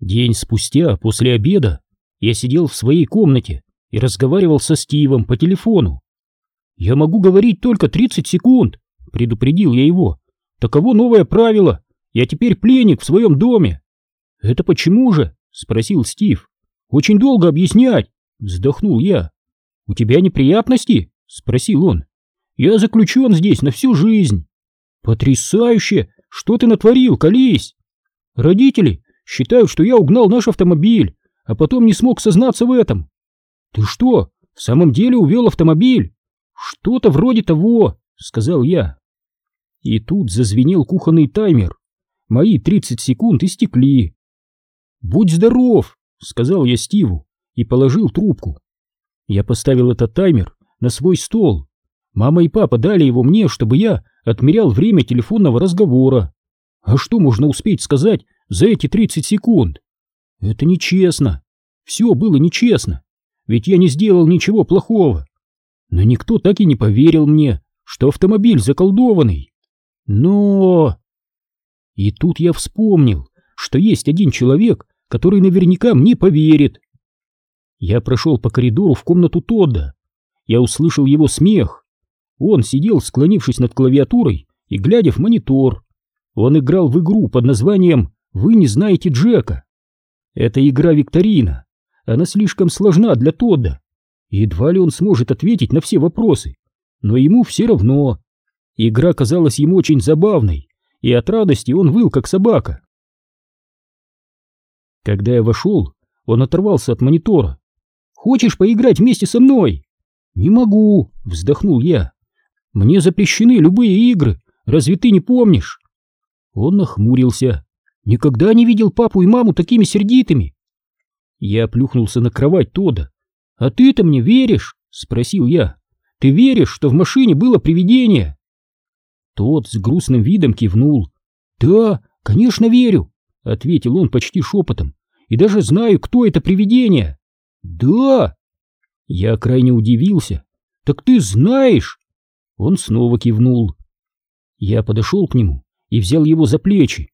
День спустя, после обеда, я сидел в своей комнате и разговаривал со Стивом по телефону. «Я могу говорить только 30 секунд», — предупредил я его. «Таково новое правило. Я теперь пленник в своем доме». «Это почему же?» — спросил Стив. «Очень долго объяснять», — вздохнул я. «У тебя неприятности?» — спросил он. «Я заключен здесь на всю жизнь». «Потрясающе! Что ты натворил, колись?» «Родители считают, что я угнал наш автомобиль, а потом не смог сознаться в этом». «Ты что, в самом деле увел автомобиль?» «Что-то вроде того», — сказал я. И тут зазвенел кухонный таймер. Мои тридцать секунд истекли. «Будь здоров!» — сказал я Стиву и положил трубку. Я поставил этот таймер на свой стол. Мама и папа дали его мне, чтобы я отмерял время телефонного разговора. А что можно успеть сказать за эти 30 секунд? Это нечестно. Все было нечестно. Ведь я не сделал ничего плохого. Но никто так и не поверил мне, что автомобиль заколдованный. Но... И тут я вспомнил, что есть один человек, который наверняка мне поверит. Я прошел по коридору в комнату Тодда. Я услышал его смех. Он сидел, склонившись над клавиатурой и глядя в монитор. Он играл в игру под названием «Вы не знаете Джека». Это игра-викторина. Она слишком сложна для Тодда. Едва ли он сможет ответить на все вопросы. Но ему все равно. Игра казалась ему очень забавной, и от радости он выл, как собака. Когда я вошел, он оторвался от монитора. «Хочешь поиграть вместе со мной?» «Не могу», — вздохнул я. «Мне запрещены любые игры, разве ты не помнишь?» Он нахмурился. «Никогда не видел папу и маму такими сердитыми». Я плюхнулся на кровать Тода. «А ты-то мне веришь?» — спросил я. «Ты веришь, что в машине было привидение?» Тот с грустным видом кивнул. «Да, конечно, верю», — ответил он почти шепотом. «И даже знаю, кто это привидение». «Да!» Я крайне удивился. «Так ты знаешь?» Он снова кивнул. Я подошел к нему и взял его за плечи.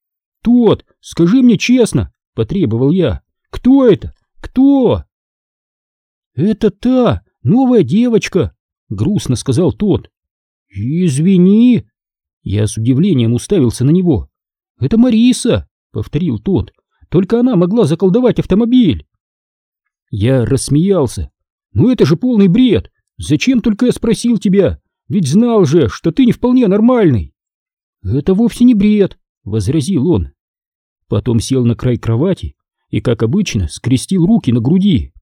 «Тот, скажи мне честно!» — потребовал я. «Кто это? Кто?» «Это та новая девочка!» — грустно сказал тот. «Извини!» Я с удивлением уставился на него. «Это Мариса!» — повторил тот. «Только она могла заколдовать автомобиль!» Я рассмеялся. «Ну это же полный бред! Зачем только я спросил тебя? Ведь знал же, что ты не вполне нормальный!» «Это вовсе не бред!» — возразил он. Потом сел на край кровати и, как обычно, скрестил руки на груди.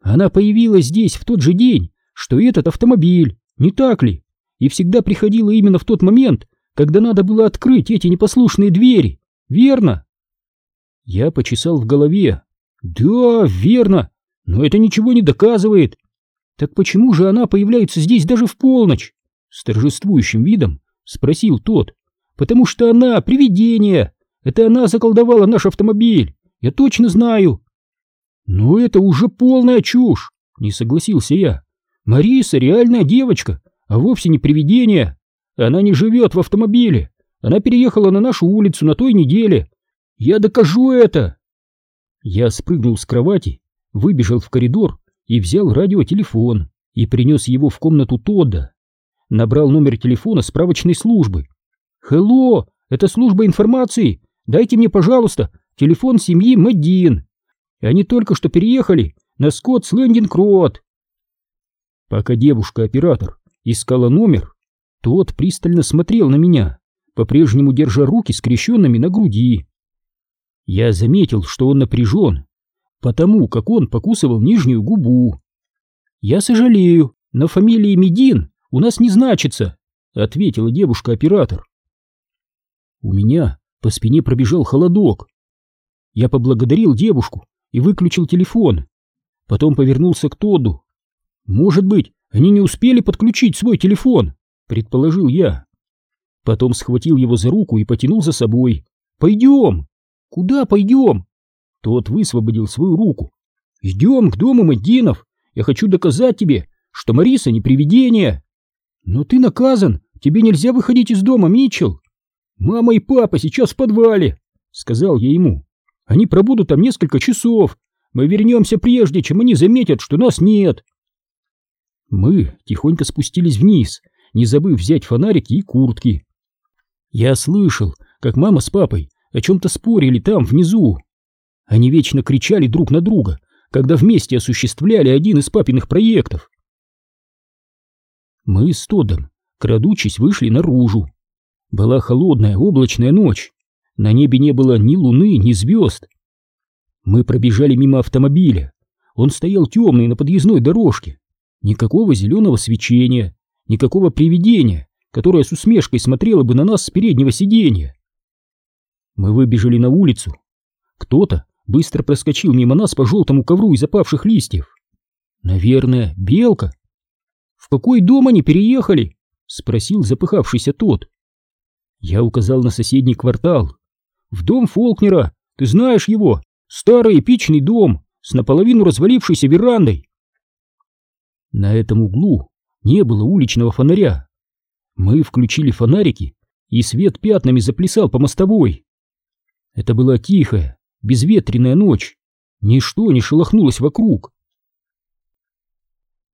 «Она появилась здесь в тот же день, что и этот автомобиль, не так ли?» и всегда приходила именно в тот момент, когда надо было открыть эти непослушные двери, верно? Я почесал в голове. Да, верно, но это ничего не доказывает. Так почему же она появляется здесь даже в полночь? С торжествующим видом спросил тот. Потому что она привидение. Это она заколдовала наш автомобиль. Я точно знаю. Но это уже полная чушь, не согласился я. Мариса реальная девочка, а вовсе не привидение. Она не живет в автомобиле. Она переехала на нашу улицу на той неделе. Я докажу это. Я спрыгнул с кровати, выбежал в коридор и взял радиотелефон и принес его в комнату Тодда. Набрал номер телефона справочной службы. «Хелло, это служба информации. Дайте мне, пожалуйста, телефон семьи Мэддин. Они только что переехали на Скоттс Лендинг Роад». Пока девушка-оператор искала номер, тот пристально смотрел на меня, по-прежнему держа руки скрещенными на груди. Я заметил, что он напряжен, потому как он покусывал нижнюю губу. «Я сожалею, но фамилии Медин у нас не значится», — ответила девушка-оператор. У меня по спине пробежал холодок. Я поблагодарил девушку и выключил телефон. Потом повернулся к Тодду. «Может быть, они не успели подключить свой телефон, предположил я. Потом схватил его за руку и потянул за собой. Пойдем! Куда пойдем? Тот высвободил свою руку. Идем к дому Мэддинов. Я хочу доказать тебе, что Мариса не привидение. Но ты наказан. Тебе нельзя выходить из дома, Митчелл. Мама и папа сейчас в подвале, сказал я ему. Они пробудут там несколько часов. Мы вернемся прежде, чем они заметят, что нас нет. Мы тихонько спустились вниз, не забыв взять фонарики и куртки. Я слышал, как мама с папой о чем-то спорили там, внизу. Они вечно кричали друг на друга, когда вместе осуществляли один из папиных проектов. Мы с Тодом, крадучись, вышли наружу. Была холодная облачная ночь. На небе не было ни луны, ни звезд. Мы пробежали мимо автомобиля. Он стоял темный на подъездной дорожке. Никакого зеленого свечения, никакого привидения, которое с усмешкой смотрело бы на нас с переднего сиденья. Мы выбежали на улицу. Кто-то быстро проскочил мимо нас по желтому ковру из опавших листьев. Наверное, белка. В какой дом они переехали? Спросил запыхавшийся тот. Я указал на соседний квартал. В дом Фолкнера, ты знаешь его, старый эпичный дом с наполовину развалившейся верандой. На этом углу не было уличного фонаря. Мы включили фонарики, и свет пятнами заплясал по мостовой. Это была тихая, безветренная ночь. Ничто не шелохнулось вокруг.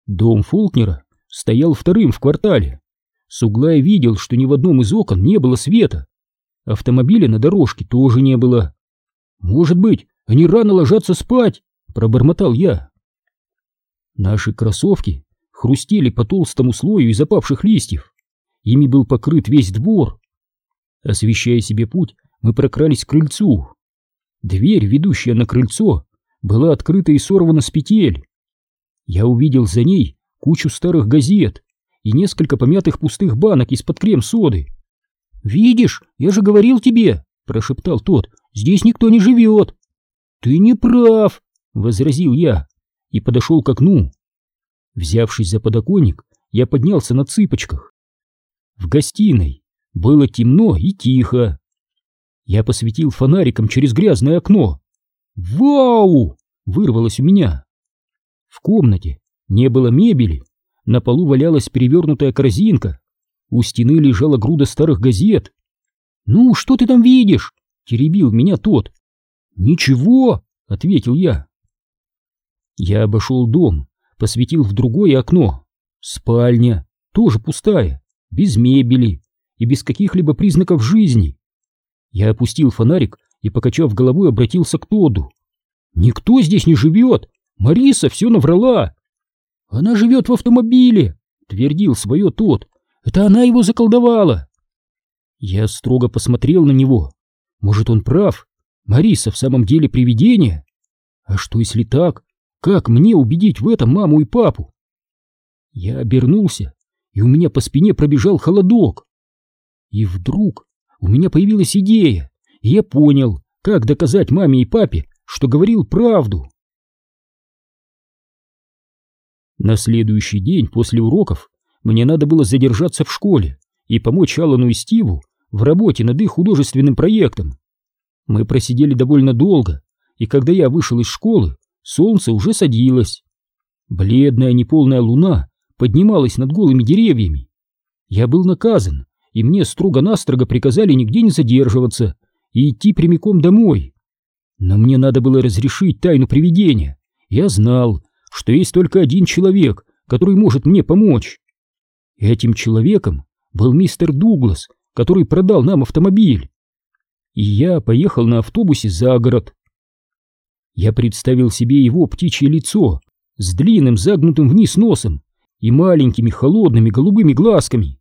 Дом Фолкнера стоял вторым в квартале. С угла я видел, что ни в одном из окон не было света. Автомобиля на дорожке тоже не было. «Может быть, они рано ложатся спать?» — пробормотал я. Наши кроссовки хрустели по толстому слою из опавших листьев. Ими был покрыт весь двор. Освещая себе путь, мы прокрались к крыльцу. Дверь, ведущая на крыльцо, была открыта и сорвана с петель. Я увидел за ней кучу старых газет и несколько помятых пустых банок из-под крем-соды. «Видишь, я же говорил тебе!» — прошептал тот. «Здесь никто не живет!» «Ты не прав!» — возразил я и подошел к окну. Взявшись за подоконник, я поднялся на цыпочках. В гостиной было темно и тихо. Я посветил фонариком через грязное окно. «Вау!» — вырвалось у меня. В комнате не было мебели, на полу валялась перевернутая корзинка, у стены лежала груда старых газет. «Ну, что ты там видишь?» — теребил меня тот. «Ничего!» — ответил я. Я обошел дом, посветил в другое окно. Спальня, тоже пустая, без мебели и без каких-либо признаков жизни. Я опустил фонарик и, покачав головой, обратился к Тоду. «Никто здесь не живет! Мариса все наврала!» «Она живет в автомобиле!» — твердил свое тот. «Это она его заколдовала!» Я строго посмотрел на него. Может, он прав? Мариса в самом деле привидение? А что, если так? Как мне убедить в этом маму и папу? Я обернулся, и у меня по спине пробежал холодок. И вдруг у меня появилась идея, и я понял, как доказать маме и папе, что говорил правду. На следующий день после уроков мне надо было задержаться в школе и помочь Алану и Стиву в работе над их художественным проектом. Мы просидели довольно долго, и когда я вышел из школы, солнце уже садилось. Бледная неполная луна поднималась над голыми деревьями. Я был наказан, и мне строго-настрого приказали нигде не задерживаться и идти прямиком домой. Но мне надо было разрешить тайну привидения. Я знал, что есть только один человек, который может мне помочь. Этим человеком был мистер Дуглас, который продал нам автомобиль. И я поехал на автобусе за город. Я представил себе его птичье лицо с длинным загнутым вниз носом и маленькими холодными голубыми глазками.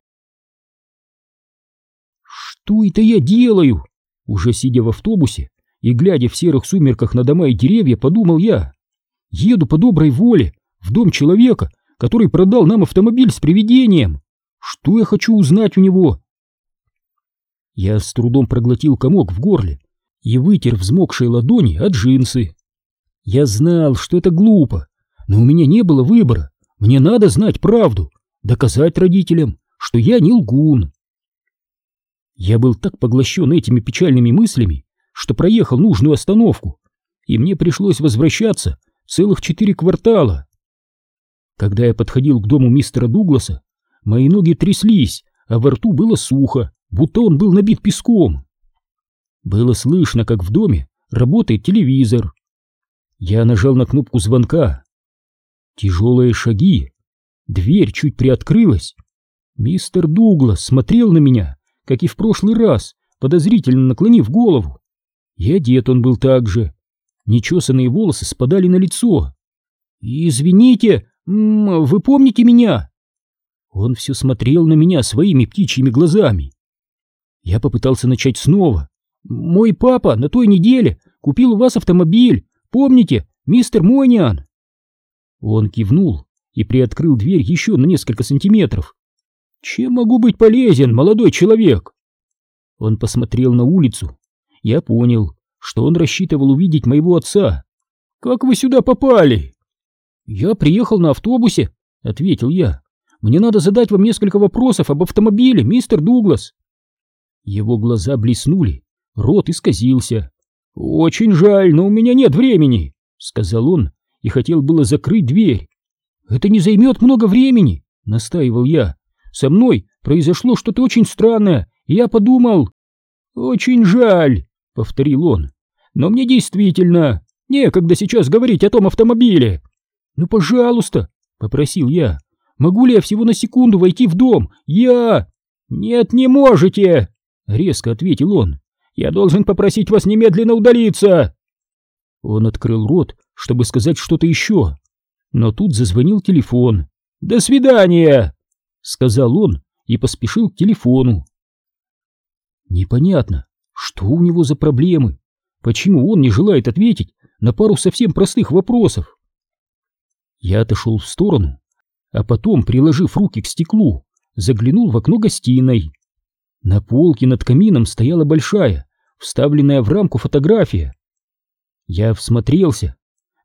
Что это я делаю? Уже сидя в автобусе и глядя в серых сумерках на дома и деревья, подумал я. Еду по доброй воле в дом человека, который продал нам автомобиль с привидением. Что я хочу узнать у него? Я с трудом проглотил комок в горле и вытер взмокшие ладони от джинсы. Я знал, что это глупо, но у меня не было выбора. Мне надо знать правду, доказать родителям, что я не лгун. Я был так поглощен этими печальными мыслями, что проехал нужную остановку, и мне пришлось возвращаться целых четыре квартала. Когда я подходил к дому мистера Дугласа, мои ноги тряслись, а во рту было сухо, будто он был набит песком. Было слышно, как в доме работает телевизор. Я нажал на кнопку звонка. Тяжелые шаги. Дверь чуть приоткрылась. Мистер Дуглас смотрел на меня, как и в прошлый раз, подозрительно наклонив голову. И одет он был так же. Нечесанные волосы спадали на лицо. «Извините, вы помните меня?» Он все смотрел на меня своими птичьими глазами. Я попытался начать снова. «Мой папа на той неделе купил у вас автомобиль, помните, мистер Мониан?» Он кивнул и приоткрыл дверь еще на несколько сантиметров. «Чем могу быть полезен, молодой человек?» Он посмотрел на улицу. Я понял, что он рассчитывал увидеть моего отца. «Как вы сюда попали?» «Я приехал на автобусе», — ответил я. «Мне надо задать вам несколько вопросов об автомобиле, мистер Дуглас». Его глаза блеснули, рот исказился. «Очень жаль, но у меня нет времени», — сказал он и хотел было закрыть дверь. «Это не займет много времени», — настаивал я. «Со мной произошло что-то очень странное, и я подумал...» «Очень жаль», — повторил он. «Но мне действительно некогда сейчас говорить о том автомобиле». «Ну, пожалуйста», — попросил я. «Могу ли я всего на секунду войти в дом? Я...» «Нет, не можете!» — резко ответил он. «Я должен попросить вас немедленно удалиться!» Он открыл рот, чтобы сказать что-то еще, но тут зазвонил телефон. «До свидания!» — сказал он и поспешил к телефону. Непонятно, что у него за проблемы, почему он не желает ответить на пару совсем простых вопросов. Я отошел в сторону, а потом, приложив руки к стеклу, заглянул в окно гостиной. На полке над камином стояла большая, вставленная в рамку фотография. Я всмотрелся.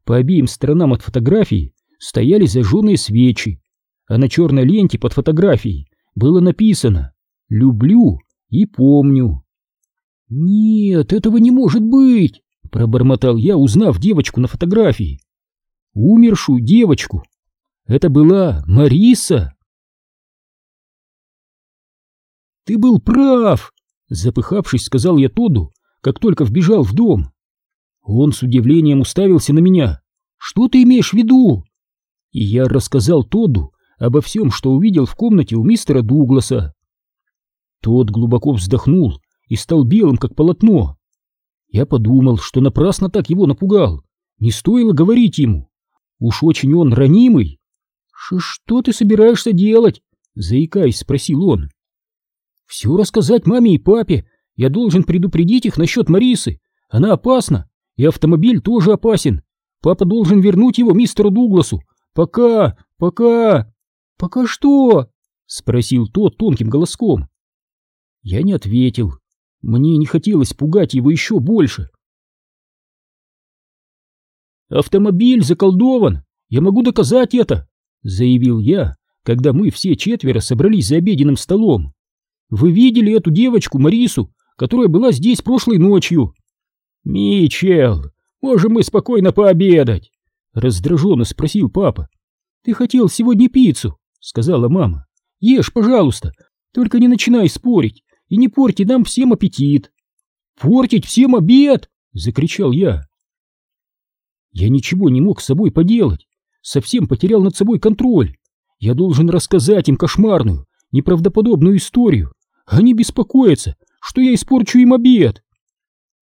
По обеим сторонам от фотографии стояли зажженные свечи, а на черной ленте под фотографией было написано «Люблю и помню». «Нет, этого не может быть!» — пробормотал я, узнав девочку на фотографии. Умершую девочку. Это была Мариса. «Ты был прав!» — запыхавшись, сказал я Тоду, как только вбежал в дом. Он с удивлением уставился на меня. «Что ты имеешь в виду?» И я рассказал Тодду обо всем, что увидел в комнате у мистера Дугласа. Тот глубоко вздохнул и стал белым, как полотно. Я подумал, что напрасно так его напугал. Не стоило говорить ему. Уж очень он ранимый. «Что ты собираешься делать?» — заикаясь, спросил он. «Все рассказать маме и папе. Я должен предупредить их насчет Марисы. Она опасна, и автомобиль тоже опасен. Папа должен вернуть его мистеру Дугласу. Пока, пока... Пока что? Спросил тот тонким голоском. Я не ответил. Мне не хотелось пугать его еще больше. Автомобиль заколдован. Я могу доказать это, заявил я, когда мы все четверо собрались за обеденным столом. Вы видели эту девочку Марису, которая была здесь прошлой ночью? Мичел, можем мы спокойно пообедать? Раздраженно спросил папа. Ты хотел сегодня пиццу, сказала мама. Ешь, пожалуйста, только не начинай спорить и не порти нам всем аппетит. Портить всем обед! Закричал я. Я ничего не мог с собой поделать, совсем потерял над собой контроль. Я должен рассказать им кошмарную, неправдоподобную историю. Они беспокоятся, что я испорчу им обед.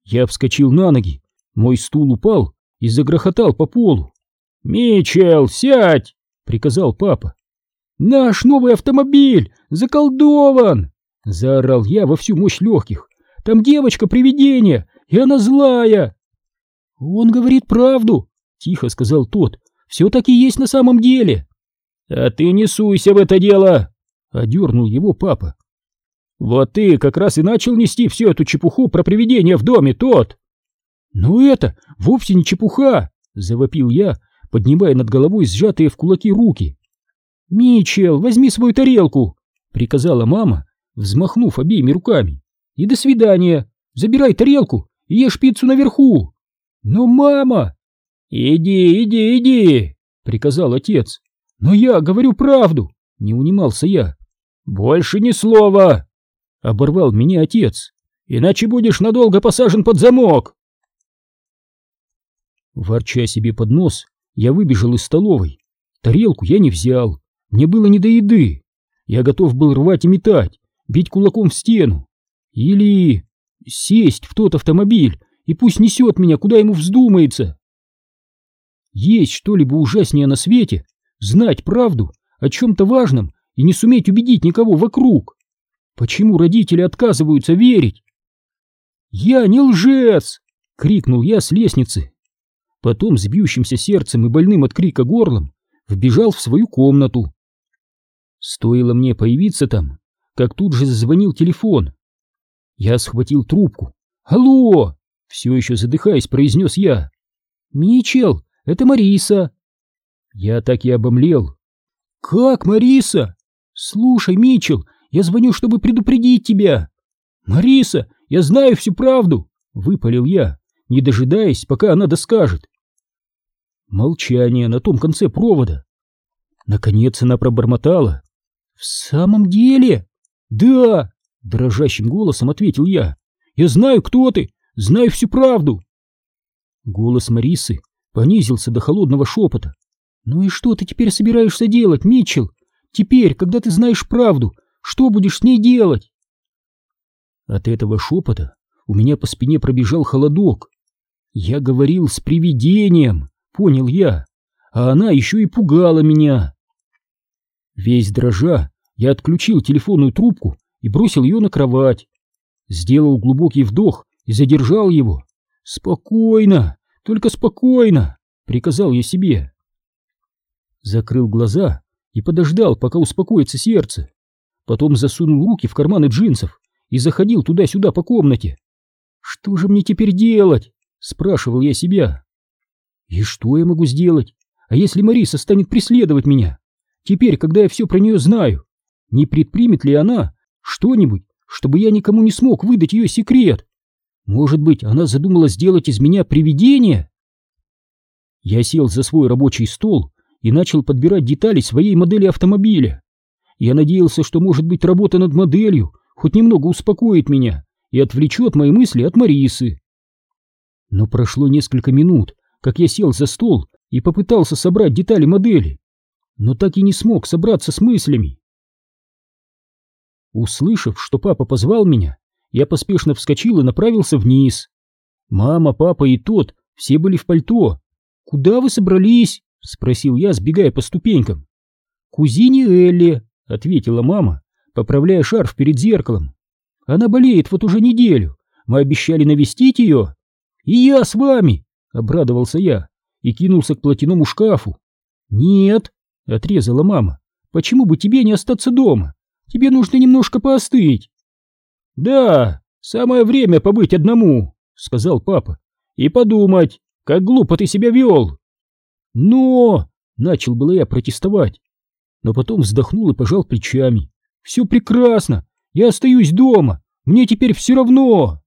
Я вскочил на ноги, мой стул упал и загрохотал по полу. «Мичел, сядь!» — приказал папа. «Наш новый автомобиль заколдован!» — заорал я во всю мощь легких. «Там девочка-привидение, и она злая!» «Он говорит правду!» — тихо сказал тот. «Все таки есть на самом деле!» «А ты не суйся в это дело!» — одернул его папа. Вот ты как раз и начал нести всю эту чепуху про привидения в доме, тот. Ну это вовсе не чепуха, завопил я, поднимая над головой сжатые в кулаки руки. Мичел, возьми свою тарелку, приказала мама, взмахнув обеими руками. И до свидания. Забирай тарелку и ешь пиццу наверху. Но мама... Иди, иди, иди, приказал отец. Но я говорю правду, не унимался я. Больше ни слова. Оборвал меня отец. Иначе будешь надолго посажен под замок. Ворча себе под нос, я выбежал из столовой. Тарелку я не взял, мне было не до еды. Я готов был рвать и метать, бить кулаком в стену. Или сесть в тот автомобиль, и пусть несет меня, куда ему вздумается. Есть что-либо ужаснее на свете знать правду о чем-то важном и не суметь убедить никого вокруг. Почему родители отказываются верить? «Я не лжец!» — крикнул я с лестницы. Потом с бьющимся сердцем и больным от крика горлом вбежал в свою комнату. Стоило мне появиться там, как тут же зазвонил телефон. Я схватил трубку. «Алло!» — все еще задыхаясь, произнес я. «Мичел, это Мариса!» Я так и обомлел. «Как, Мариса? Слушай, Мичел, я звоню, чтобы предупредить тебя!» «Мариса, я знаю всю правду!» — выпалил я, не дожидаясь, пока она доскажет. Молчание на том конце провода. Наконец она пробормотала. «В самом деле?» «Да!» — дрожащим голосом ответил я. «Я знаю, кто ты! Знаю всю правду!» Голос Марисы понизился до холодного шепота. «Ну и что ты теперь собираешься делать, Митчелл? Теперь, когда ты знаешь правду, что будешь с ней делать?» От этого шепота у меня по спине пробежал холодок. Я говорил с привидением, понял я, а она еще и пугала меня. Весь дрожа, я отключил телефонную трубку и бросил ее на кровать. Сделал глубокий вдох и задержал его. «Спокойно, только спокойно!» — приказал я себе закрыл глаза и подождал, пока успокоится сердце. Потом засунул руки в карманы джинсов и заходил туда-сюда по комнате. «Что же мне теперь делать?» — спрашивал я себя. «И что я могу сделать? А если Мариса станет преследовать меня? Теперь, когда я все про нее знаю, не предпримет ли она что-нибудь, чтобы я никому не смог выдать ее секрет? Может быть, она задумала сделать из меня привидение?» Я сел за свой рабочий стол и начал подбирать детали своей модели автомобиля. Я надеялся, что, может быть, работа над моделью хоть немного успокоит меня и отвлечет мои мысли от Марисы. Но прошло несколько минут, как я сел за стол и попытался собрать детали модели, но так и не смог собраться с мыслями. Услышав, что папа позвал меня, я поспешно вскочил и направился вниз. Мама, папа и тот все были в пальто. «Куда вы собрались?» — спросил я, сбегая по ступенькам. «Кузине Элли», — ответила мама, поправляя шарф перед зеркалом. «Она болеет вот уже неделю. Мы обещали навестить ее». «И я с вами», — обрадовался я и кинулся к платяному шкафу. «Нет», — отрезала мама, — «почему бы тебе не остаться дома? Тебе нужно немножко поостыть». «Да, самое время побыть одному», — сказал папа, — «и подумать, как глупо ты себя вел». «Но!» — начал было я протестовать, но потом вздохнул и пожал плечами. «Все прекрасно! Я остаюсь дома! Мне теперь все равно!»